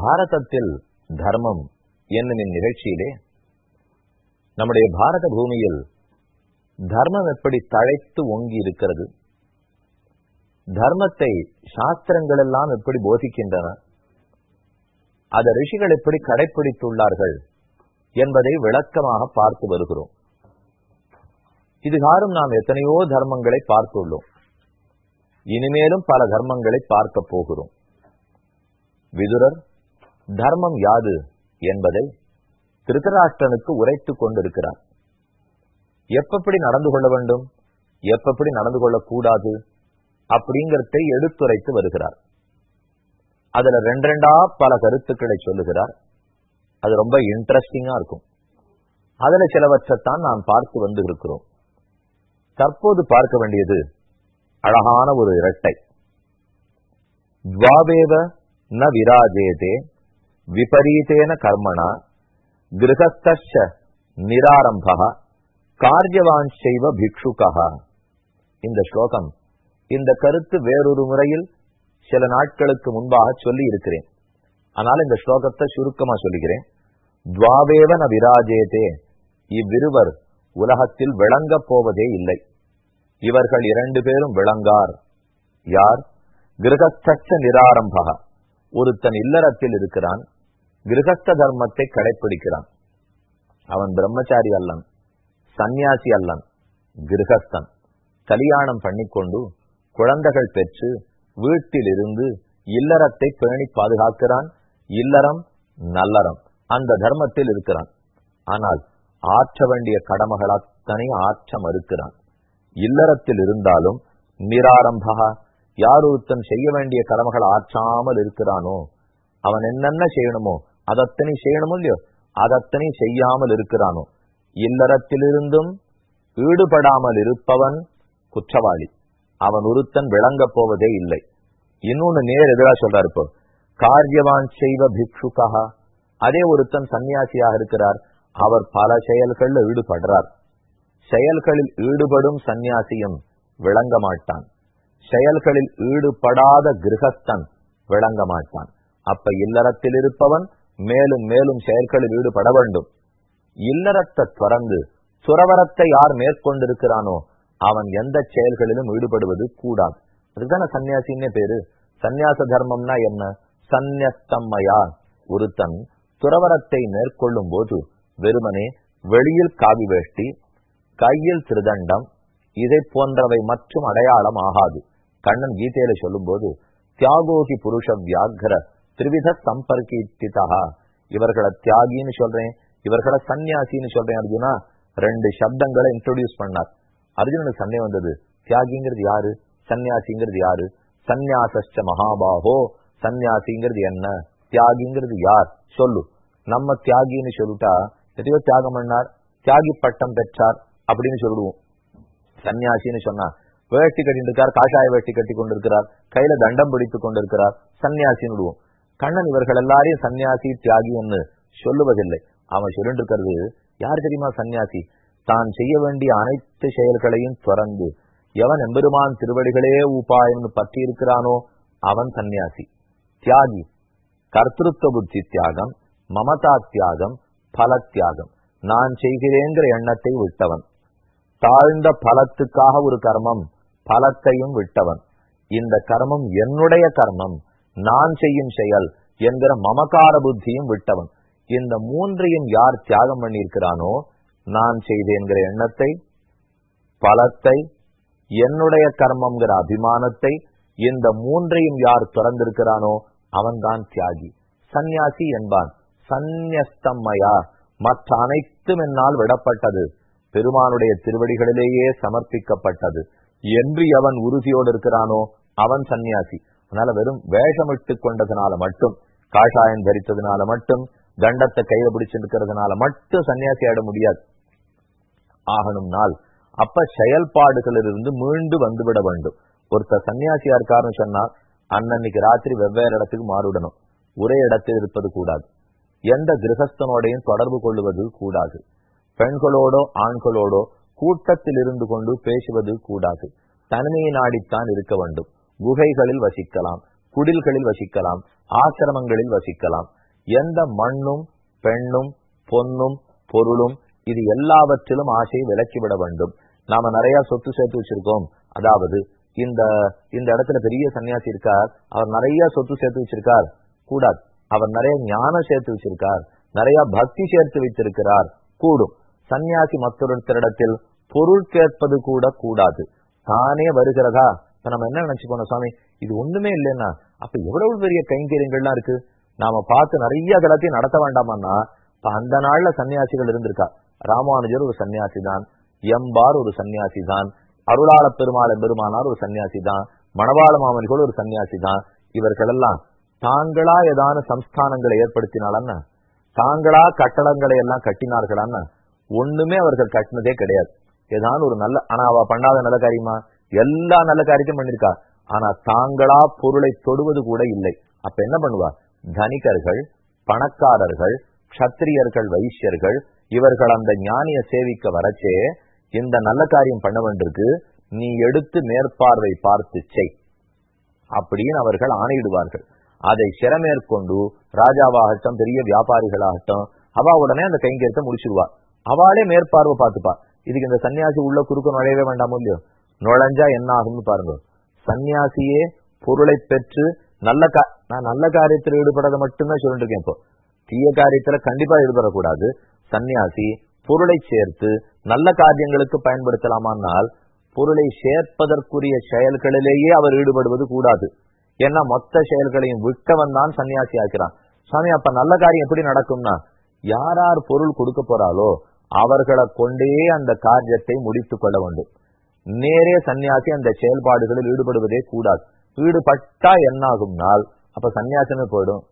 பாரதத்தில் தர்மம் என்னும் இந்நிகழ்ச்சியிலே நம்முடைய பாரத பூமியில் தர்மம் எப்படி தழைத்து ஓங்கி இருக்கிறது தர்மத்தை சாஸ்திரங்கள் எல்லாம் எப்படி போதிக்கின்றன அதை ரிஷிகள் எப்படி கடைபிடித்துள்ளார்கள் என்பதை விளக்கமாக பார்த்து வருகிறோம். இதுகாரும் நாம் எத்தனையோ தர்மங்களை பார்த்துள்ளோம். இனிமேலும் பல தர்மங்களை பார்க்க போகிறோம். விதுரர் தர்மம் யாது என்பதை திருத்தராஷ்டிரனுக்கு உரைத்துக் கொண்டிருக்கிறார் எப்படி நடந்து கொள்ள வேண்டும்? எப்படி நடந்து கொள்ளக்கூடாது? அப்படிங்கறதை எடுத்துரைத்து வருகிறார். அதுல ரெண்டா பல கருத்துக்களை சொல்லுகிறார். அது ரொம்ப இன்ட்ரெஸ்டிங்கா இருக்கும். அதுல சிலவற்றைத்தான் நாம் பார்த்து வந்து இருக்கிறோம். தற்போது பார்க்க வேண்டியது அழகான ஒரு இரட்டை. துவாபேவ ந விராஜேதே விபரீதேன கர்மணா கிரகஸ்த நிராரம்பா செய்வ பிக்ஷுகா இந்த ஸ்லோகம் இந்த கருத்து வேறொரு முறையில் சில நாட்களுக்கு முன்பாக சொல்லி இருக்கிறேன் ஆனால் இந்த ஸ்லோகத்தை சுருக்கமா சொல்லுகிறேன். துவாவேவன விராஜேதே இவ்விருவர் உலகத்தில் விளங்கப் போவதே இல்லை. இவர்கள் இரண்டு பேரும் விளங்கார். யார்? கிரகஸ்த நிராரம்பக. ஒருத்தன் இல்லறத்தில் இருக்கிறான் கிரகஸ்த தர்மத்தை கடைபிடிக்கிறான் அவன் பிரம்மச்சாரி அல்லன் சந்நியாசி அல்லன் கிரகஸ்தன். கல்யாணம் பண்ணிக்கொண்டு குழந்தைகள் பெற்று வீட்டிலிருந்து இல்லறத்தை பேணி பாதுகாக்கிறான். இல்லறம் நல்லறம் அந்த தர்மத்தில் இருக்கிறான். ஆனால் ஆற்ற வேண்டிய கடமைகள் அத்தனை ஆற்ற மறுக்கிறான். இல்லறத்தில் இருந்தாலும் நிராரம்பகா யார் ஒருத்தன் செய்ய வேண்டிய கடமைகள் ஆற்றாமல் இருக்கிறானோ அவன் என்னென்ன செய்யணுமோ அதத்தனை செய்யணும் இல்லையோ அதத்தனை செய்யாமல் இருக்கிறானோ இல்லறத்திலிருந்தும் ஈடுபடாமல் இருப்பவன் குற்றவாளி அவன் ஒருத்தன் விளங்கப் போவதே இல்லை இன்னொன்னு நேர் எதிராக சொல்றாரு இப்போ காரியவான் செய்வ பிக்ஷுகா அதே ஒருத்தன் சன்னியாசியாக இருக்கிறார் அவர் பல செயல்களில் ஈடுபடுறார் செயல்களில் ஈடுபடும் சந்நியாசியும் விளங்க மாட்டான் செயல்களில் ஈடுபடாத கிரகஸ்தன் விளங்க மாட்டான் அப்ப இல்லறத்தில் இருப்பவன் மேலும் மேலும் செயல்களில் ஈடுபட வேண்டும். இல்லறத்தை துறந்து துறவரத்தை யார் மேற்கொண்டிருக்கிறானோ அவன் எந்த செயல்களிலும் ஈடுபடுவது கூடாது. அதுதானே சன்னியாசின்னே பேரு. சந்நியாச தர்மம்னா என்ன? சந்நியஸ்தம்மையா? ஒருத்தன் துறவரத்தை மேற்கொள்ளும் போது வெறுமனே வெளியில் காவி வேஷ்டி கையில் திருதண்டம் இதை போன்றவை மற்றும் அடையாளம் ஆகாது. கண்ணன் கீதையில சொல்லும் போது தியாகோகி புருஷ வியாகர திரிவித சம்பர்க்கித்தா இவர்களை தியாகின்னு சொல்றேன் இவர்களை சன்னியாசின்னு சொல்றேன் அர்ஜுனா. ரெண்டு சப்தங்களை இன்ட்ரோடியூஸ் பண்ணார். அர்ஜுனனுக்கு சந்தேகம் வந்தது தியாகிங்கிறது யாரு? சன்னியாசிங்கிறது யாரு? சந்நியாசஸ்ட மகாபாகோ சன்னியாசிங்கிறது என்ன? தியாகிங்கிறது யார்? சொல்லு. நம்ம தியாகின்னு சொல்லிட்டா எதையோ தியாகம் பண்ணார் தியாகி பட்டம் பெற்றார் அப்படின்னு சொல்லிடுவோம் சன்னியாசின்னு சொன்னா வேட்டி கட்டிட்டு இருக்கார் காஷாய வேட்டி கட்டி கொண்டிருக்கிறார் கையில தண்டம் பிடித்து கொண்டிருக்கிறார் சன்னியாசின்னு விடுவோம் கண்ணன் இவர்கள் எல்லாரையும் சன்னியாசி தியாகி என்று சொல்லுவதில்லை. அவன் சொல்லிட்டு இருக்கிறது யார் தெரியுமா சன்னியாசி தான் செய்ய வேண்டிய அனைத்து செயல்களையும் துறந்து எவன் எம்பெருமான் திருவடிகளே உபாயம்னு பற்றி இருக்கிறானோ அவன் சன்னியாசி தியாகி கர்த்திருவ புத்தி தியாகம் மமதா தியாகம் பல தியாகம். நான் செய்கிறேங்கிற எண்ணத்தை விட்டவன். தாழ்ந்த பலத்துக்காக ஒரு கர்மம் பலத்தையும் விட்டவன். இந்த கர்மம் என்னுடைய கர்மம். நான் செய்யும் செயல் என்கிற மமகார புத்தியும் விட்டவன். இந்த மூன்றையும் யார் தியாகம் பண்ணியிருக்கிறானோ நான் செய்தேன்கிற எண்ணத்தை பலத்தை என்னுடைய கர்மம்ங்கிற அபிமானத்தை இந்த மூன்றையும் யார் திறந்திருக்கிறானோ அவன்தான் தியாகி. சந்நியாசி என்பான். சந்நியஸ்தம்மையா மற்ற அனைத்தும் என்னால் விடப்பட்டது. பெருமானுடைய திருவடிகளிலேயே சமர்ப்பிக்கப்பட்டது. என்று அவன் உறுதியோடு இருக்கிறானோ அவன் சன்னியாசி அதனால வெறும் வேஷமிட்டு கொண்டதுனால மட்டும் காஷாயம் தரித்ததுனால மட்டும் தண்டத்தை கையில பிடிச்சிருக்கிறதுனால மட்டும் சன்னியாசி ஆட முடியாது. ஆகணும் நாள். அப்ப செயல்பாடுகளிலிருந்து மீண்டு வந்துவிட வேண்டும். ஒருத்தர் சன்னியாசியா இருக்காருன்னு சொன்னா அன்னன்னைக்கு ராத்திரி வெவ்வேறு இடத்துக்கு மாறிவிடணும். ஒரே இடத்தில் இருப்பது கூடாது. எந்த கிரகஸ்தனோடையும் தொடர்பு கொள்ளுவது கூடாது. பெண்களோடோ ஆண்களோடோ கூட்டத்தில் இருந்து கொண்டு பேசுவது கூடாது. தனிமையை நாடித்தான் இருக்க வேண்டும். குகைகளில் வசிக்கலாம் குடில்களில் வசிக்கலாம் ஆசிரமங்களில் வசிக்கலாம். எந்த மண்ணும் பெண்ணும் பொன்னும் பொருளும் இது எல்லாவற்றிலும் ஆசையை விலக்கிவிட வேண்டும். நாம நிறைய சொத்து சேர்த்து வச்சிருக்கோம். அதாவது இந்த இந்த இடத்துல பெரிய சன்னியாசி இருக்கார் அவர் நிறைய சொத்து சேர்த்து வச்சிருக்கார். கூடாது. அவர் நிறைய ஞானம் சேர்த்து வச்சிருக்கார். நிறைய பக்தி சேர்த்து வைத்திருக்கிறார். கூடும். சன்னியாசி மற்றொருத்தரிடத்தில் பொருள் கேட்பது கூட கூடாது. தானே வருகிறதா? இப்ப நம்ம என்ன நினைச்சு போனோம் சாமி? இது ஒண்ணுமே இல்லைன்னா அப்ப எவ்வளவு பெரிய கைங்கரியங்கள்லாம் இருக்கு? நாம பார்த்து நிறைய கலத்தையும் நடத்த வேண்டாமான்னா இப்ப அந்த நாள்ல சன்னியாசிகள் இருந்திருக்கா? ராமானுஜர் ஒரு சன்னியாசி தான் எம்பார் ஒரு சன்னியாசி தான் அருளாள பெருமாள் பெருமானார் ஒரு சன்னியாசி தான் மணவாள மாமனிகள் ஒரு சன்னியாசி தான் இவர்கள் எல்லாம் தாங்களா ஏதான சம்ஸ்தானங்களை ஏற்படுத்தினாலன்னா தாங்களா கட்டடங்களை எல்லாம் கட்டினார்களான்னா ஒண்ணுமே அவர்கள் கட்டினதே கிடையாது. ஏதான ஒரு நல்ல ஆனா அவ பண்ணாத நல்ல காரியமா? எல்லா நல்ல காரியத்தையும் பண்ணிருக்கா. ஆனா தாங்களா பொருளை தொடுவது கூட இல்லை. அப்ப என்ன பண்ணுவா? தனிகர்கள் பணக்காரர்கள் க்ஷத்திரியர்கள் வைசியர்கள் இவர்கள் அந்த ஞானிய சேவிக்க வரச்சே இந்த நல்ல காரியம் பண்ண வேண்டியிருக்கு நீ எடுத்து மேற்பார்வை பார்த்து செய். அப்படின்னு அவர்கள் ஆணையிடுவார்கள். அதை சிறமேற்கொண்டு ராஜாவாகட்டும் பெரிய வியாபாரிகளாகட்டும் அவ உடனே அந்த கைங்கரியத்தை முடிச்சிருவா அவளே மேற்பார்வை பார்த்துப்பா. இதுக்கு இந்த சன்னியாசி உள்ள குறுக்க நுழையவே வேண்டாமோ இல்லையோ? நுழைஞ்சா என்ன ஆகும்னு பாருங்க. சன்னியாசியே பொருளை பெற்று நல்ல கா நான் நல்ல காரியத்தில் ஈடுபடுறத மட்டும்தான் சொல்லிட்டு இருக்கேன் இப்போ. தீய காரியத்துல கண்டிப்பா ஈடுபடக்கூடாது. சன்னியாசி பொருளை சேர்த்து நல்ல காரியங்களுக்கு பயன்படுத்தலாமானால் பொருளை சேர்ப்பதற்குரிய செயல்களிலேயே அவர் ஈடுபடுவது கூடாது. ஏன்னா மொத்த செயல்களையும் விட்டவன் தான் சன்னியாசி ஆக்கிறான். சாமி அப்ப நல்ல காரியம் எப்படி நடக்கும்னா யார் யார் பொருள் கொடுக்க போறாளோ அவர்களை கொண்டே அந்த காரியத்தை முடித்துக் கொள்ள வேண்டும். நேரே சன்னியாசி அந்த செயல்பாடுகளில் ஈடுபடுவதே கூடாது. ஈடுபட்டா என்ன ஆகும்னால் அப்ப சன்னியாசமே போயிடும்.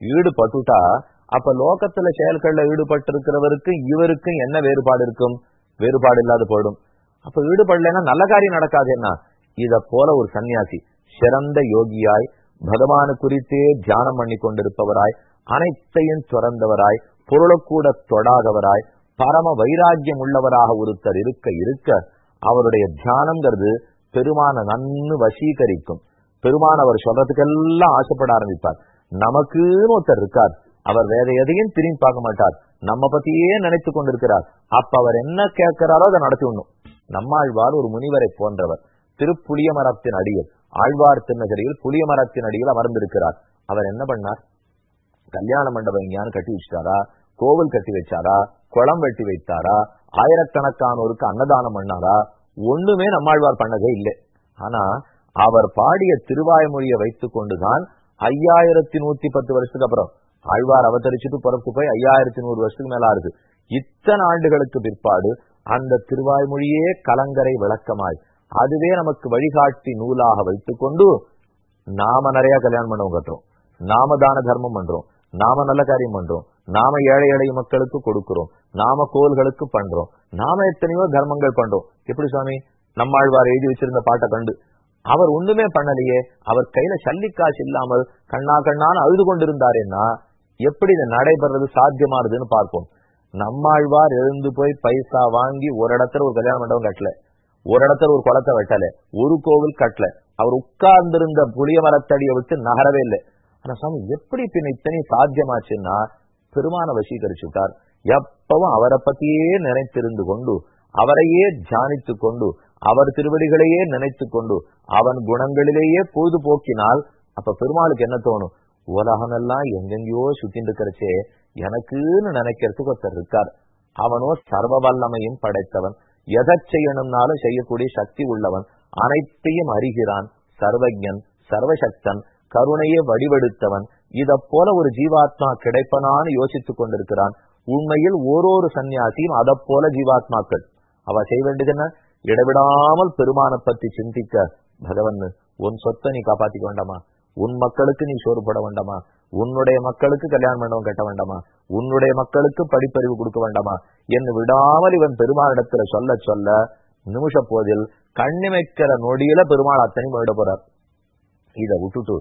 ஈடுபட்டுட்டா அப்ப லோகத்துல செயல்கள்ல ஈடுபட்டு இவருக்கு இவருக்கும் என்ன வேறுபாடு இருக்கும்? வேறுபாடு இல்லாத போயிடும். அப்ப ஈடுபடலைன்னா நல்ல காரியம் நடக்காது என்ன? இத போல ஒரு சன்னியாசி சிறந்த யோகியாய் பகவானு குறித்தே தியானம் பண்ணி கொண்டிருப்பவராய் அனைத்தையும் துறந்தவராய் பொருளக்கூட தொடாதவராய் பரம வைராக்கியம் உள்ளவராக ஒருத்தர் இருக்க இருக்க அவருடைய தியானம்ங்கிறது பெருமான நன்னு வசீகரிக்கும். பெருமான் அவர் சொல்றதுக்கெல்லாம் ஆசைப்பட ஆரம்பிப்பார். நமக்குன்னு ஒருத்தர் இருக்கார். அவர் வேற எதையும் திரும்பி பார்க்க மாட்டார். நம்ம பத்தியே நினைத்து கொண்டிருக்கிறார். அப்ப அவர் என்ன கேட்கிறாரோ அதை நடத்தி விடணும். நம்மாழ்வார் ஒரு முனிவரை போன்றவர். திருப்புளிய மரத்தின் அடியில் ஆழ்வார் திருநகரியில் புளிய மரத்தின் அடியில் அமர்ந்திருக்கிறார். அவர் என்ன பண்ணார்? கல்யாண மண்டபம் எங்கேயானு கட்டி வச்சாரா கோவில் கட்டி வச்சாரா? குளம் வெட்டி வைத்தாரா? ஆயிரக்கணக்கானோருக்கு அன்னதானம் பண்ணாரா? ஒண்ணுமே நம்மாழ்வார் பண்ணதே இல்லை. ஆனா அவர் பாடிய திருவாய்மொழியை வைத்துக் கொண்டுதான் ஐயாயிரத்தி நூத்தி பத்து வருஷத்துக்கு அப்புறம் ஆழ்வார் அவதரிச்சுட்டு பிறப்பு போய் ஐயாயிரத்தி நூறு வருஷத்துக்கு மேல ஆகுது இத்தனை ஆண்டுகளுக்கு பிற்பாடு அந்த திருவாய்மொழியே கலங்கரை விளக்கமாய் அதுவே நமக்கு வழிகாட்டி நூலாக வைத்துக் கொண்டு நாம நிறைய கல்யாணம் பண்ணவும் கட்டுறோம். நாம தான தர்மம் பண்றோம். நாம நல்ல காரியம் பண்றோம். நாம ஏழை ஏழை மக்களுக்கு கொடுக்கிறோம். நாம கோவில்களுக்கு பண்றோம். நாம எத்தனையோ தர்மங்கள் பண்றோம். எப்படி சுவாமி? நம்மாழ்வார் எழுதி வச்சிருந்த பாட்டை கண்டு. அவர் ஒண்ணுமே பண்ணலையே. அவர் கையில சல்லிக்காசு இல்லாமல் கண்ணா கண்ணான்னு அழுது கொண்டிருந்தாருன்னா எப்படி இது நடைபெறது சாத்தியமானதுன்னு பார்ப்போம். நம்மாழ்வார் எழுந்து போய் பைசா வாங்கி ஒரு இடத்துல ஒரு கல்யாண மண்டபம் கட்டல. ஒரு இடத்துல ஒரு குளத்தை வெட்டல. ஒரு கோவில் கட்டல. அவர் உட்கார்ந்திருந்த புளிய மரத்தடியை விட்டு நகரவே இல்லை. ஆனா சாமி எப்படி பின்ன இத்தனை சாத்தியமாச்சுன்னா பெருமான வசீகரிச்சுட்டார். எப்பவும் அவரை பத்தியே நினைத்திருந்து கொண்டு அவரையே தியானித்து கொண்டு அவர் திருவடிகளையே நினைத்து கொண்டு அவன் குணங்களிலேயே பொழுது போக்கினால் அப்ப பெருமாளுக்கு என்ன தோணும்? உலகமெல்லாம் எங்கெங்கயோ சுத்தின்னு இருக்கிறச்சே எனக்குன்னு நினைக்கிறதுக்கு ஒருத்தர் இருக்கார். அவனோ சர்வ வல்லமையும் படைத்தவன் எதை செய்யணும்னாலும் செய்யக்கூடிய சக்தி உள்ளவன் அனைத்தையும் அறிகிறான். சர்வஜன் சர்வசக்தன் கருணையை வடிவெடுத்தவன் இத போல ஒரு ஜீவாத்மா கிடைப்பனான்னு யோசித்துக் கொண்டிருக்கிறான். உண்மையில் ஓரொரு சன்னியாசியும் அதை போல ஜீவாத்மாக்கள். அவ செய்ய வேண்டியது என்ன? இடைவிடாமல் பெருமான பத்தி சிந்திக்க. பகவன் உன் சொத்தை நீ காப்பாத்திக்க வேண்டாமா? உன் மக்களுக்கு நீ சோறு போட வேண்டாமா? உன்னுடைய மக்களுக்கு கல்யாணம் மண்டபம் கட்ட வேண்டாமா? உன்னுடைய மக்களுக்கு படிப்பறிவு கொடுக்க வேண்டாமா? என்று விடாமல் இவன் பெருமாளிடத்துல சொல்ல சொல்ல நிமிஷ போதில் கண்ணிமைக்கிற நொடியில பெருமாள் அத்தனையும் விட போறார். இத விட்டுட்டு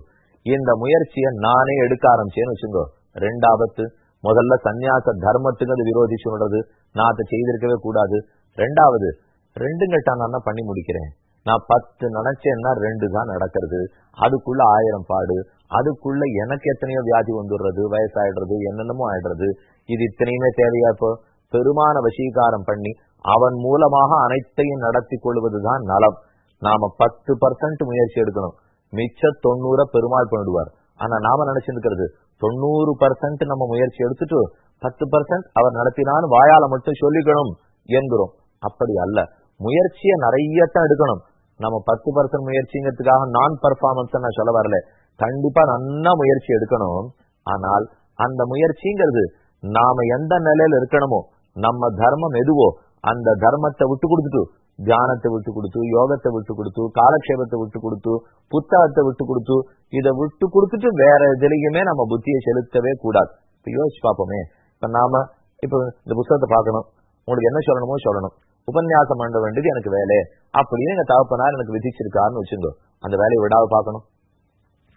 இந்த முயற்சியை நானே எடுக்க ஆரம்பிச்சேன்னு வச்சுங்கோ ரெண்டாபத்து முதல்ல சந்நியாச தர்மத்துக்கு அது விரோதி சொல்றது நான் அதை செய்திருக்கவே கூடாது. ரெண்டாவது ரெண்டு கட்டா நான் பண்ணி முடிக்கிறேன்? நான் பத்து நினைச்சேன்னா ரெண்டு தான் நடக்கிறது. அதுக்குள்ள ஆயிரம் பாடு. அதுக்குள்ள எனக்கு எத்தனையோ வியாதி வந்துடுறது வயசாயிடுறது என்னென்னமோ ஆயிடுறது. இது இத்தனையுமே தேவையா இப்போ? பெருமான வசீகாரம் பண்ணி அவன் மூலமாக அனைத்தையும் நடத்தி கொள்வதுதான் நலம். நாம பத்து பர்சன்ட் முயற்சி எடுக்கணும். மிச்ச தொண்ணூற பெருமாள் பண்ணிடுவார். ஆனா நாம நினைச்சிருக்கிறது தொண்ணூறு பர்சன்ட் நம்ம முயற்சி எடுத்துட்டு பத்து பர்சன்ட் அவர் நடத்தினான்னு வாயால மட்டும் சொல்லிக்கணும் என்கிறோம். அப்படி அல்ல. முயற்சியை நிறையத்தான் எடுக்கணும். நம்ம பத்து பர்சன்ட் முயற்சிங்கிறதுக்காக நான் பர்ஃபார்மன்ஸ் நான் சொல்ல வரல. கண்டிப்பா நன்னா முயற்சி எடுக்கணும். ஆனால் அந்த முயற்சிங்கிறது நாம எந்த நிலையில இருக்கணுமோ நம்ம தர்மம் எதுவோ அந்த தர்மத்தை விட்டு கொடுத்துட்டு தியானத்தை விட்டு கொடுத்து யோகத்தை விட்டு கொடுத்து காலக்ஷேபத்தை விட்டு கொடுத்து புத்தகத்தை விட்டு கொடுத்து இதை விட்டு கொடுத்துட்டு வேற எதுலையுமே நம்ம புத்தியை செலுத்தவே கூடாது. இப்ப யோசிச்சு பார்ப்போமே. இப்ப நாம இப்ப இந்த புத்தகத்தை பார்க்கணும். உங்களுக்கு என்ன சொல்லணுமோ சொல்லணும். உபன்யாசம் பண்ண வேண்டியது எனக்கு வேலை. அப்படின்னு எங்க தகப்பனார் எனக்கு விதிச்சிருக்காருன்னு வச்சுங்க அந்த வேலையை விடாத பார்க்கணும்.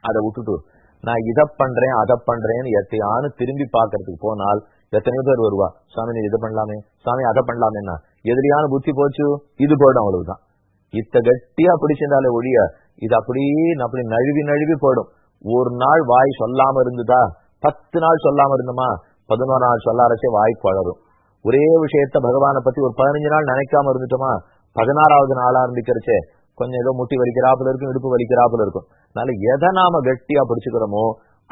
அதை விட்டுட்டு நான் இதை பண்றேன் அதை பண்றேன்னு எத்தையானு திரும்பி பாக்குறதுக்கு போனால் எத்தனையோ பேர் வருவா. சாமி நீ இதை பண்ணலாமே. சாமி அதை பண்ணலாமேன்னா. எதிரியான புத்தி போச்சு. இது போயிடும். அவ்வளவுதான். இத்த கட்டியா பிடிச்சிருந்தாலே ஒழிய இது அப்படியே அப்படி நழுவி நழுவி போயிடும். ஒரு நாள் வாய் சொல்லாம இருந்துதா? பத்து நாள் சொல்லாம இருந்தோமா? பதினோரு நாள் சொல்லாரச்சே வாய் வளரும் ஒரே விஷயத்த பகவானை பத்தி ஒரு பதினஞ்சு நாள் நினைக்காம இருந்துட்டோமா? பதினாறாவது நாள் ஆரம்பிக்கிறச்சே கொஞ்சம் ஏதோ முட்டி வலிக்கிறாப்புல இருக்கும் இடுப்பு வலிக்கிறாப்புல இருக்கும். அதனால எதை நாம கட்டியா பிடிச்சுக்கிறோமோ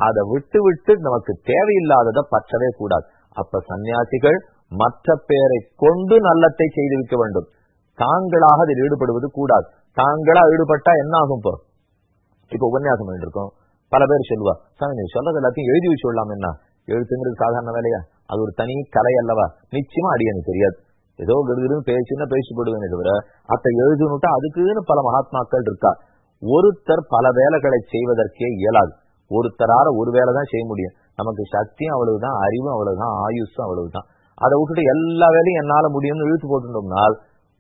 அதை விட்டு விட்டு நமக்கு தேவையில்லாததை பற்றவே கூடாது. அப்ப சன்னியாசிகள் மற்ற பேரை கொண்டு நல்லத்தை செய்து வைக்க வேண்டும். தாங்களாக அதில் ஈடுபடுவது கூடாது. தாங்களா ஈடுபட்டா என்ன ஆகும் இப்போ? இப்ப உபன்யாசம் பண்ணிட்டு இருக்கோம் பல பேர் சொல்லுவா சாமி நீ சொல்றது எல்லாத்தையும் எழுதி வச்சு விடலாம் என்ன? எழுத்துங்கிறது சாதாரண வேலையா? அது ஒரு தனி கலை அல்லவா? நிச்சயமா அடி எனக்கு தெரியாது. ஏதோ கெடுதுன்னு பேசினா பேசிப்படுவேன் தவிர அத்தை எழுதுனுட்டா அதுக்குன்னு பல மகாத்மாக்கள் இருக்கா? ஒருத்தர் பல வேலைகளை செய்வதற்கே இயலாது. ஒருத்தரால ஒரு வேலை தான் செய்ய முடியும். நமக்கு சக்தியும் அவ்வளவுதான் அறிவும் அவ்வளவுதான் ஆயுஷும் அவ்வளவுதான். அதை விட்டுட்டு எல்லா வேலையும் என்னால முடியும்னு இழுத்து போட்டுட்டோம்னால்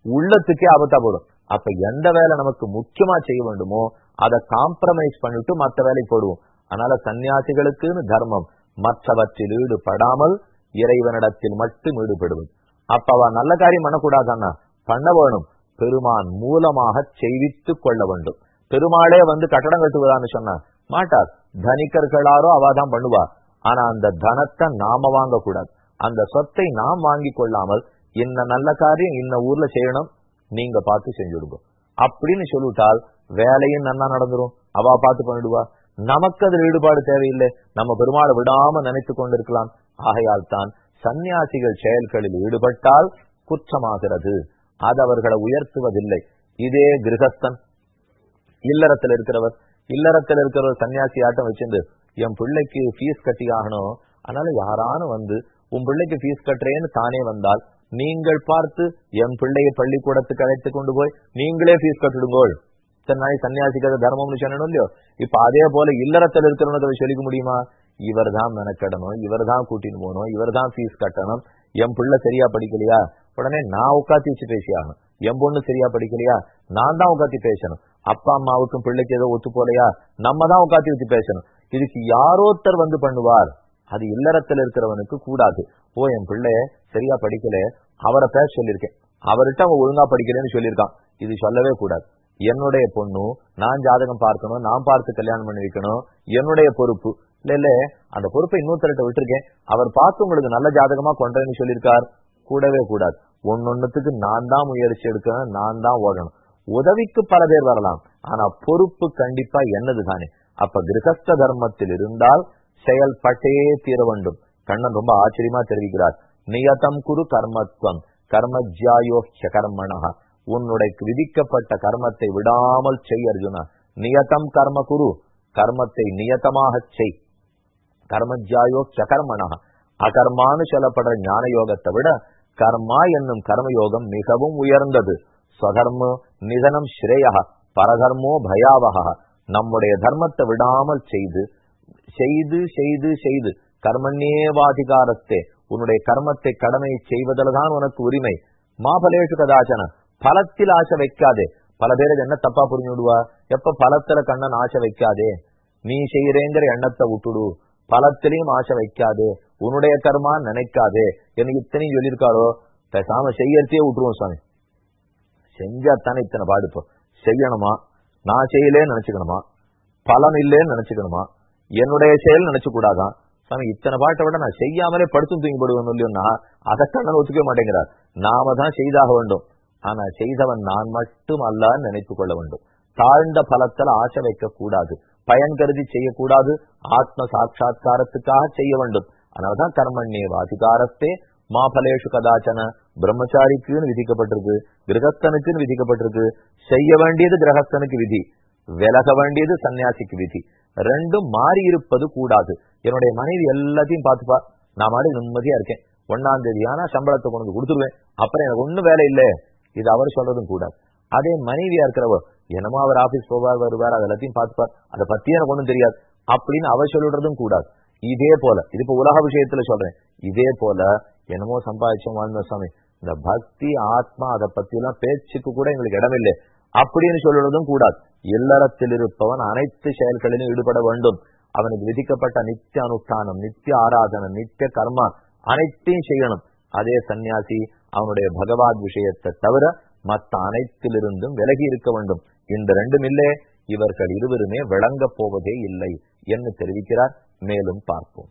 உள்ளத்துக்கே ஆபத்தா போடும் அப்ப எந்த வேலை நமக்கு முக்கியமா செய்ய வேண்டுமோ அதை காம்ப்ரமைஸ் பண்ணிட்டு மற்ற வேலைக்கு போடுவோம் அதனால சன்னியாசிகளுக்குன்னு தர்மம் மற்றவற்றில் ஈடுபடாமல் இறைவனிடத்தில் மட்டும் ஈடுபடுவது. அப்ப அவ நல்ல காரியம் பண்ணக்கூடாதானா பண்ண வேணும். பெருமான் மூலமாக செய்வித்துக் கொள்ள வேண்டும். பெருமாளே வந்து கட்டடம் கட்டுவதான்னு சொன்னா மாட்டார். தனிக்கர்களாரோ அவதான் பண்ணுவா. ஆனா அந்த தனத்தை நாம வாங்க கூடாது அந்த சொத்தை நாம் வாங்கி கொள்ளாமல் இன்ன நல்ல காரியம் இன்ன ஊர்ல செய்யணும் நீங்க பார்த்து செஞ்சுடுங்க அப்படின்னு சொல்லிவிட்டால் வேலையும் நன்னா நடந்துரும். அவா பார்த்து பண்ணிடுவா. நமக்கு அதில் ஈடுபாடு தேவையில்லை. நம்ம பெருமாளை விடாம நினைத்து கொண்டிருக்கலாம். ஆகையால் தான் சந்நியாசிகள் செயல்களில் ஈடுபட்டால் குற்றமாகிறது. அது அவர்களை உயர்த்துவதில்லை. இதே கிரகஸ்தன். இல்லறத்தில் இருக்கிறவர். இல்லறத்தில் இருக்கிறவர் சன்னியாசி ஆட்டம் வச்சிருந்து என் பிள்ளைக்கு ஃபீஸ் கட்டி ஆகணும். அதனால யாரானும் வந்து உன் பிள்ளைக்கு ஃபீஸ் கட்டுறேன்னு தானே வந்தால் நீங்கள் பார்த்து என் பிள்ளையை பள்ளிக்கூடத்துக்கு அழைத்து கொண்டு போய் நீங்களே ஃபீஸ் கட்டிடுங்கோள். நாய் சன்னியாசிக்காத தர்மம்னு சொன்னோம் இல்லையோ? இப்ப அதே போல இல்லறத்தில் இருக்கிறவனுக்கு சொல்லிக்க முடியுமா? இவர் தான் மெனக்கடணும் இவர் தான் கூட்டின்னு போகணும் இவர் தான் ஃபீஸ் கட்டணும். என் பிள்ளை சரியா படிக்கலையா? உடனே நான் உட்காத்தி வச்சு பேசியாகணும் என் பொண்ணு சரியா படிக்கலையா? நான் தான் உட்காத்தி பேசணும். அப்பா அம்மாவுக்கும் பிள்ளைக்கு ஏதோ ஒத்து போலையா? நம்ம தான் உட்காத்தி வச்சு பேசணும். இதுக்கு யாரோத்தர் வந்து பண்ணுவார்? அது இல்லறத்தில் இருக்கிறவனுக்கு கூடாது. ஓ என் பிள்ளைய சரியா படிக்கல. அவரை பேச சொல்லியிருக்கேன். அவர்கிட்ட அவன் ஒழுங்கா படிக்கலன்னு சொல்லியிருக்கான். இது சொல்லவே கூடாது. என்னுடைய பொண்ணு நான் ஜாதகம் பார்க்கணும் நான் பார்த்து கல்யாணம் பண்ணி வைக்கணும். என்னுடைய பொறுப்பு. இல்ல இல்ல அந்த பொறுப்பை இன்னொருத்தர்கிட்ட விட்டுருக்கேன். அவர் பார்த்து உங்களுக்கு நல்ல ஜாதகமா கொண்டேன்னு சொல்லியிருக்கார். கூடவே கூடாது. ஒன்னொன்னுத்துக்கு நான் தான் முயற்சி எடுக்கணும் நான் தான் ஓடணும் உதவிக்கு பல பேர் வரலாம். ஆனா பொறுப்பு கண்டிப்பா என்னது தானே அப்ப கிரகஸ்த தர்மத்தில் இருந்தால் செயல்பட்டே தீர வேண்டும். கண்ணன் ரொம்ப ஆச்சரியமா தெரிவிக்கிறார். நியதம் குரு கர்மத்வம். கர்மஜாயோச்ச கர்மணா. உன்னுடைய விதிக்கப்பட்ட கர்மத்தை விடாமல் செய் அர்ஜுனா. நியதம் கர்ம குரு. கர்மத்தை நியதமாக செய். கர்மஜாயோ சகர்மணா அகர்மானு சொல்லப்படுற ஞான யோகத்தை விட கர்மா என்னும் கர்மயோகம் மிகவும் உயர்ந்தது. ஸ்வதர்ம நிதனம் ஸ்ரேயா பரதர்மோ பயாவக நம்முடைய தர்மத்தை விடாமல் செய்து செய்து செய்து செய்து கர்மண்யேவாதிகாரத்தை உன்னுடைய கர்மத்தை கடமை செய்வதில்தான் உனக்கு உரிமை. மாபலேஷு கதாச்சன பலத்தில் ஆசை வைக்காதே. பல பேருக்கு என்ன தப்பா புரிஞ்சு விடுவா எப்ப பலத்துல கண்ணன் ஆசை வைக்காதே? நீ செய்யறேங்கிற எண்ணத்தை விட்டுடு. பலத்திலையும் ஆசை வைக்காதே. உன்னுடைய கர்மா நினைக்காதே. எனக்கு இத்தனையும் சொல்லியிருக்காரோ? பேசாம செய்யறதே விட்டுருவோம் சாமி செஞ்சாத்தானே இத்தனை பாடுப்போம் செய்யணுமா? நான் செய்யலேன்னு நினைச்சுக்கணுமா? பலன் இல்லைன்னு நினைச்சுக்கணுமா? என்னுடைய செயல் நினைச்சு கூடாதான் சாமி இத்தனை பாட்டை விட நான் செய்யாமலே படுத்தும் தூங்கி போடுவேன் இல்லையோன்னா அதை கண்ணன் ஒத்துக்க மாட்டேங்கிறார். நாம தான் செய்தாக வேண்டும். ஆனா செய்தவன் நான் மட்டும் அல்லான்னு நினைத்து கொள்ள வேண்டும். தாழ்ந்த பலத்தில் ஆசை வைக்க கூடாது பயன் கருதி செய்யக்கூடாது. ஆத்ம சாட்சா்காரத்துக்காக செய்ய வேண்டும். அதனாலதான் கர்மண்யே வாதிகாரத்தே மாபலேஷு கதாச்சன பிரம்மச்சாரிக்குன்னு விதிக்கப்பட்டிருக்கு கிரகஸ்தனுக்குன்னு விதிக்கப்பட்டிருக்கு. செய்ய வேண்டியது கிரகஸ்தனுக்கு விதி விலக வேண்டியது சன்னியாசிக்கு விதி. ரெண்டும் மாறி இருப்பது கூடாது. என்னுடைய மனைவி எல்லாத்தையும் பார்த்துப்பா. நான் மாடி நிம்மதியா இருக்கேன். ஒன்னாம் தேதி ஆனா சம்பளத்தை கொண்டு வந்து கொடுத்துருவேன். அப்புறம் எனக்கு ஒண்ணும் வேலை இல்லை. இது அவர் சொல்றதும் கூடாது. அதே மனைவியா இருக்கிறவர் என்னமோ அவர் ஆபீஸ் போவார் வருவார் அது எல்லாத்தையும் பார்த்துப்பார். அதை பத்தி எனக்கு ஒண்ணும் தெரியாது. அப்படின்னு அவர் சொல்லிடுறதும் கூடாது. இதே போல இது இப்ப உலக விஷயத்துல சொல்றேன். இதே போல என்னமோ சம்பாதிச்சோம் வாழ்ந்த சாமி. இந்த பக்தி ஆத்மா அதை பத்தி எல்லாம் பேச்சுக்கு கூட எங்களுக்கு இடமில்லை. அப்படின்னு சொல்லுறதும் கூடாது. இல்லறத்தில் இருப்பவன் அனைத்து செயல்களிலும் ஈடுபட வேண்டும். அவனுக்கு விதிக்கப்பட்ட நித்திய அனுஷ்டானம் நித்திய ஆராதனம் நித்திய கர்மா அனைத்தையும் செய்யணும். அதே சன்னியாசி அவனுடைய பகவாத் விஷயத்தை தவிர மற்ற அனைத்திலிருந்தும் விலகி இருக்க வேண்டும். இந்த ரெண்டும் இல்லே. இவர்கள் இருவருமே விளங்கப் போவதே இல்லை என்று தெரிவிக்கிறார். மேலும் பார்ப்போம்.